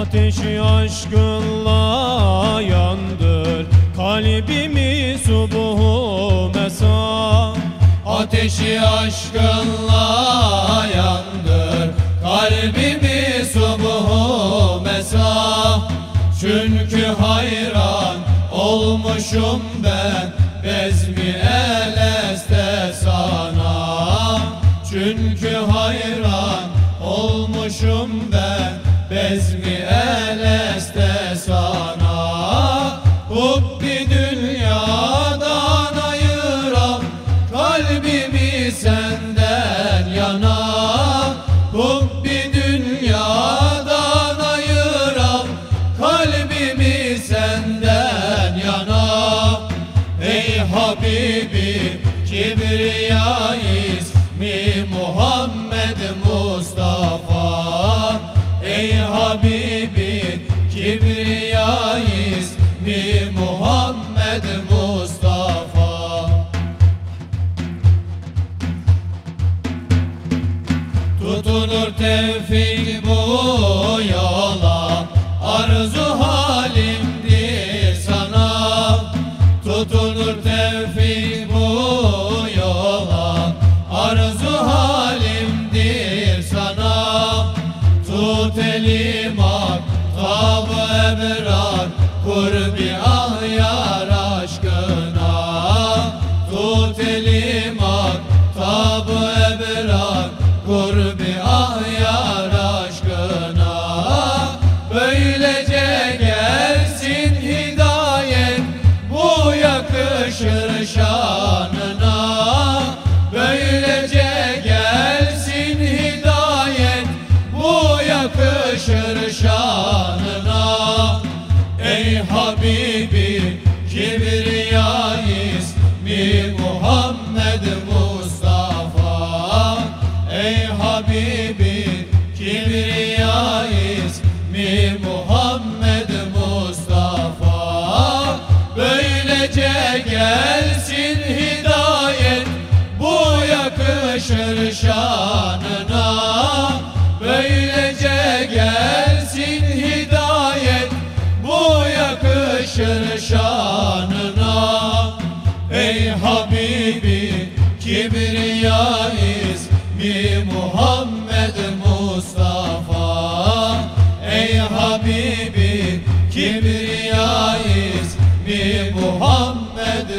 Ateşi aşkınla yandır Kalbimi subuhu mesa Ateşi aşkınla yandır Kalbimi subuhu mesa Çünkü hayran olmuşum ben Bezmi eleste sana. Çünkü hayran olmuşum ben Bezmi Hubbi dünyadan ayıran Kalbimi senden yana. Hubbi dünyadan ayıran Kalbimi senden yana. Ey Habibi Kibriya ismi Muhammed Mustafa? Ey Habibi Kibriya ismi Muhammed Mustafa. Tutunur tevfik bu yola Arzu halimdir sana. Tutunur tevfik Elim tabı ebrar Kurbi ah yar aşkına. Böylece gelsin hidayet Bu yakışır şanına. Böylece gelsin hidayet Bu yakışır şanına. Ey Habibi Kibriya ismi Ey Habibi Kibriya ismi Muhammed Mustafa. Böylece gelsin hidayet. Bu yakışır şanına. Böylece gelsin hidayet. Bu yakışır şanına Muhammed